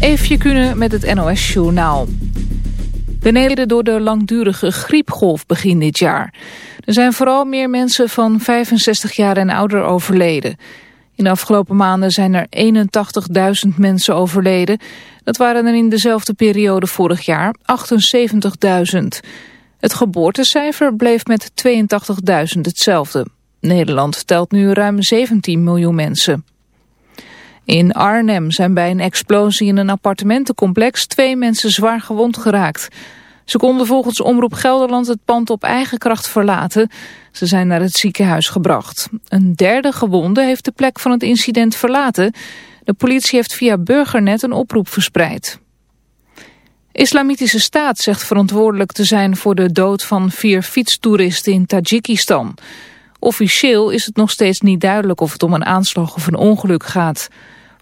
Eefje Kunnen met het NOS Journaal. Beneden door de langdurige griepgolf begin dit jaar. Er zijn vooral meer mensen van 65 jaar en ouder overleden. In de afgelopen maanden zijn er 81.000 mensen overleden. Dat waren er in dezelfde periode vorig jaar 78.000. Het geboortecijfer bleef met 82.000 hetzelfde. Nederland telt nu ruim 17 miljoen mensen. In Arnhem zijn bij een explosie in een appartementencomplex twee mensen zwaar gewond geraakt. Ze konden volgens Omroep Gelderland het pand op eigen kracht verlaten. Ze zijn naar het ziekenhuis gebracht. Een derde gewonde heeft de plek van het incident verlaten. De politie heeft via Burgernet een oproep verspreid. Islamitische Staat zegt verantwoordelijk te zijn voor de dood van vier fietstoeristen in Tajikistan. Officieel is het nog steeds niet duidelijk of het om een aanslag of een ongeluk gaat.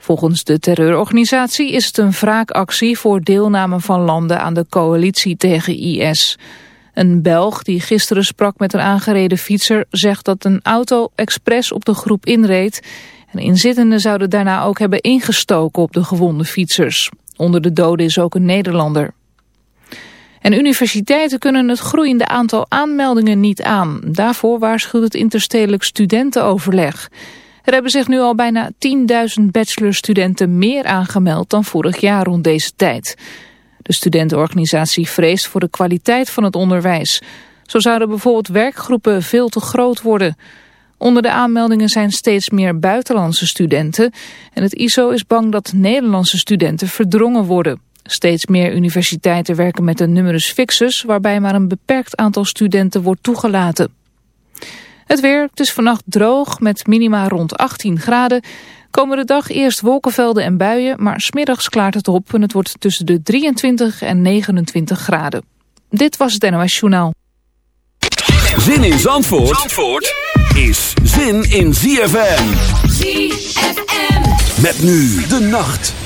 Volgens de terreurorganisatie is het een wraakactie voor deelname van landen aan de coalitie tegen IS. Een Belg die gisteren sprak met een aangereden fietser zegt dat een auto expres op de groep inreed. En inzittenden zouden daarna ook hebben ingestoken op de gewonde fietsers. Onder de doden is ook een Nederlander. En universiteiten kunnen het groeiende aantal aanmeldingen niet aan. Daarvoor waarschuwt het interstedelijk studentenoverleg. Er hebben zich nu al bijna 10.000 bachelorstudenten meer aangemeld dan vorig jaar rond deze tijd. De studentenorganisatie vreest voor de kwaliteit van het onderwijs. Zo zouden bijvoorbeeld werkgroepen veel te groot worden. Onder de aanmeldingen zijn steeds meer buitenlandse studenten. En het ISO is bang dat Nederlandse studenten verdrongen worden. Steeds meer universiteiten werken met een numerus fixus... waarbij maar een beperkt aantal studenten wordt toegelaten. Het weer, het is vannacht droog met minima rond 18 graden. Komende dag eerst wolkenvelden en buien, maar smiddags klaart het op... en het wordt tussen de 23 en 29 graden. Dit was het NOS Journaal. Zin in Zandvoort, Zandvoort is zin in ZFM. ZFM. Met nu de nacht.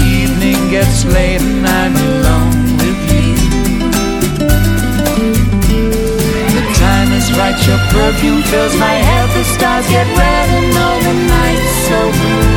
gets late and I'm alone with you. The time is right, your perfume fills my head, the stars get red and all the nights so blue.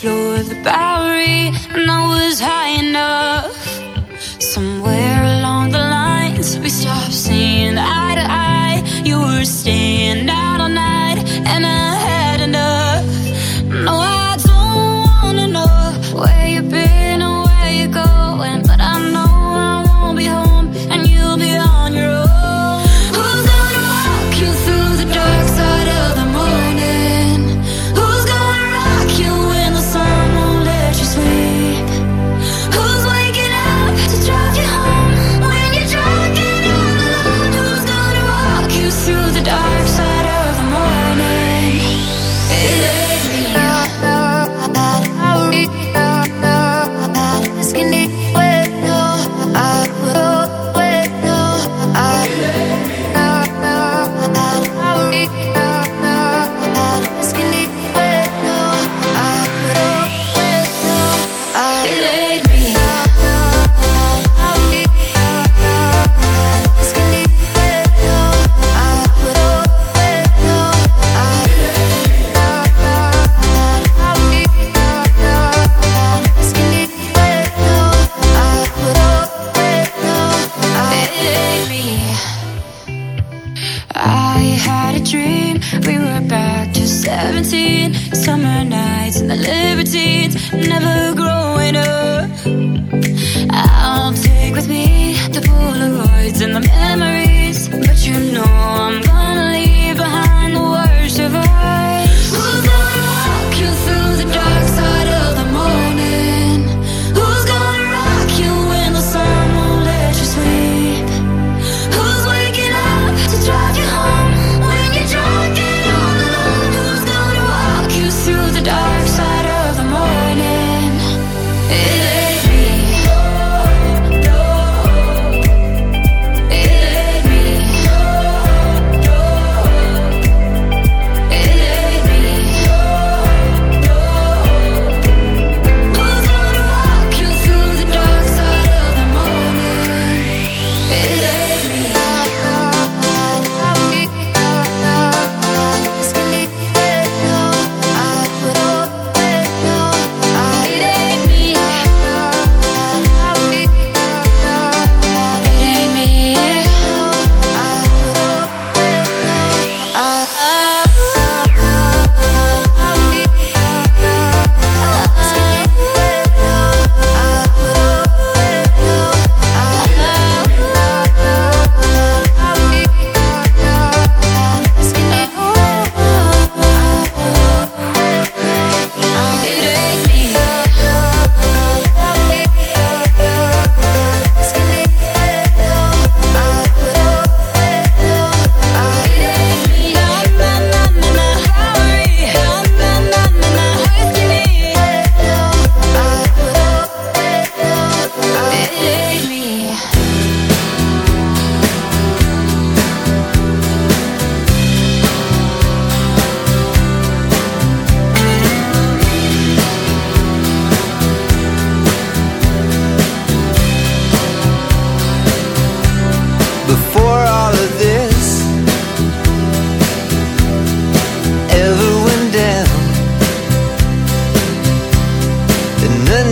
floor of the Bowery, and I was high enough somewhere.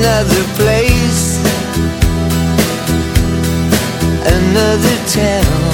another place, another town.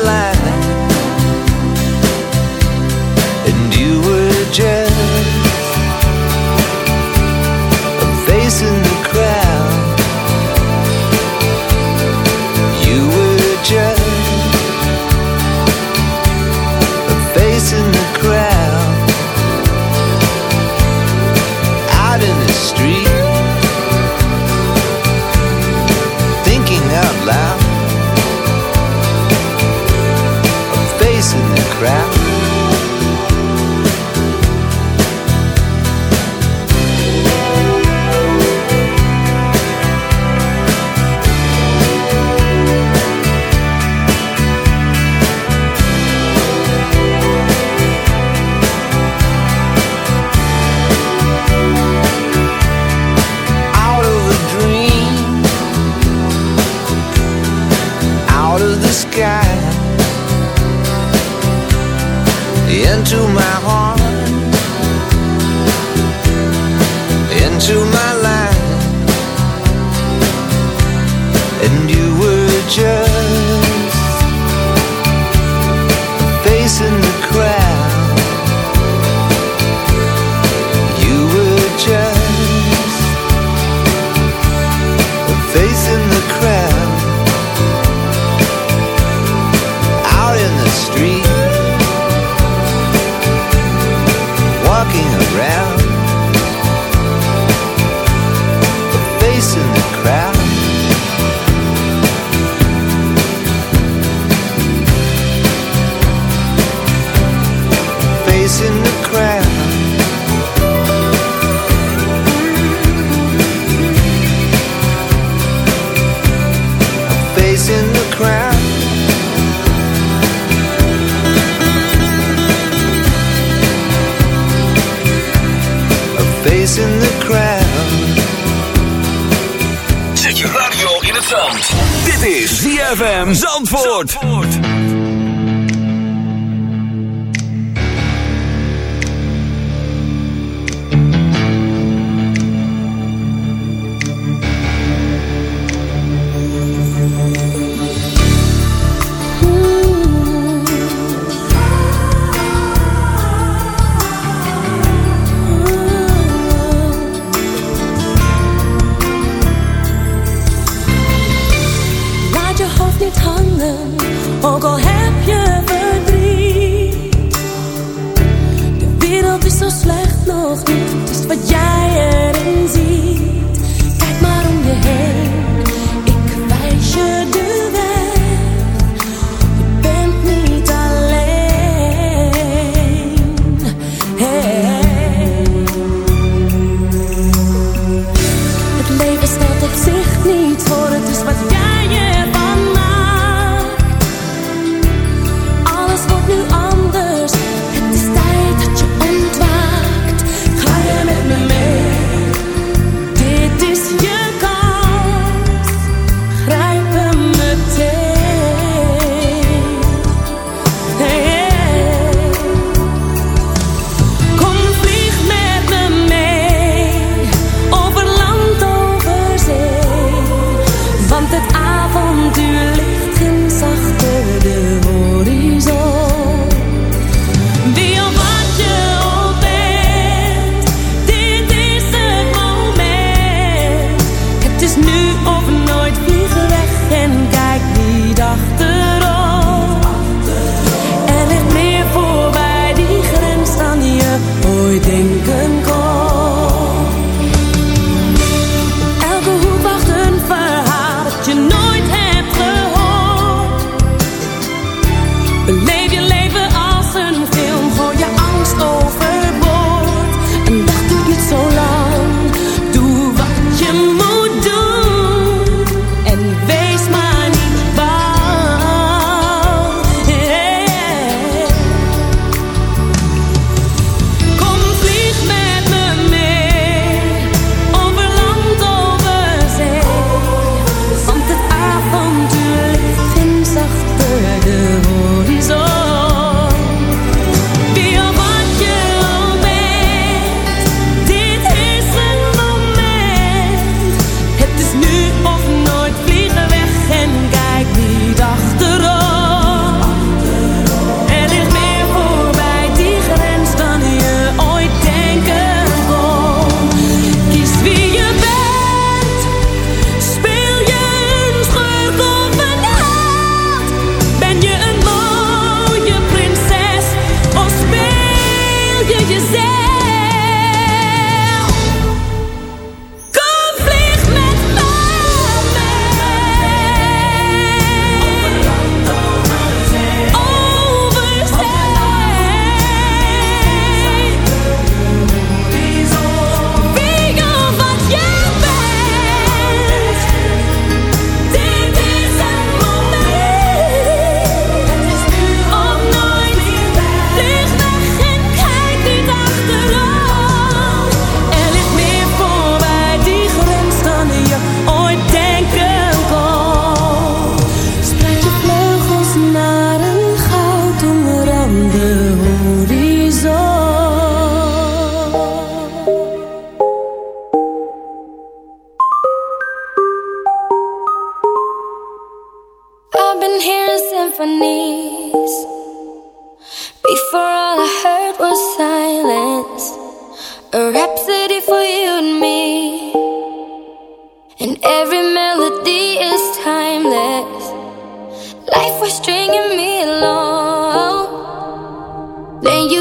나는 오고 해.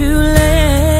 too late,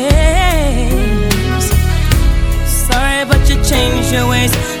Your ways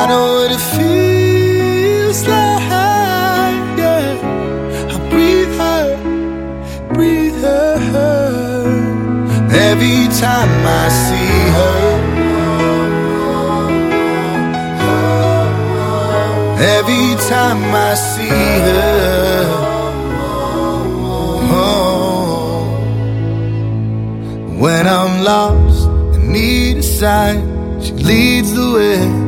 I know what it feels like. Yeah. I breathe her, breathe her. Every time I see her. Every time I see her. Oh. When I'm lost and need a sign, she leads the way,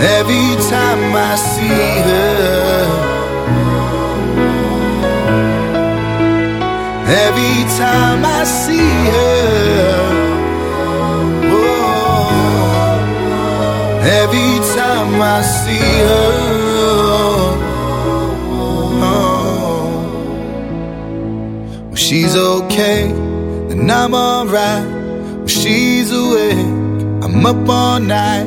Every time I see her. Every time I see her. Oh, every time I see her. Oh, she's okay, then I'm alright. When she's awake, I'm up all night,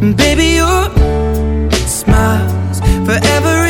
Baby, your smile's forever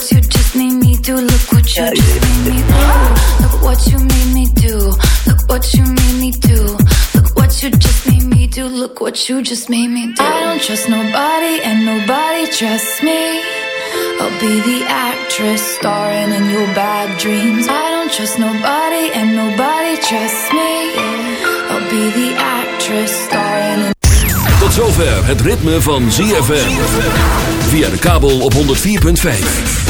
what you just made me do. Look what you just made me do. Look what you made me do. Look what you made me do. Look what you just made me do. Look what you just made me do. I don't trust nobody and nobody trusts me. I'll be the actress starring in your bad dreams. I don't trust nobody and nobody trusts me. I'll be the actress starring in Tot zover het ritme van ZFM. Via de kabel op 104.5.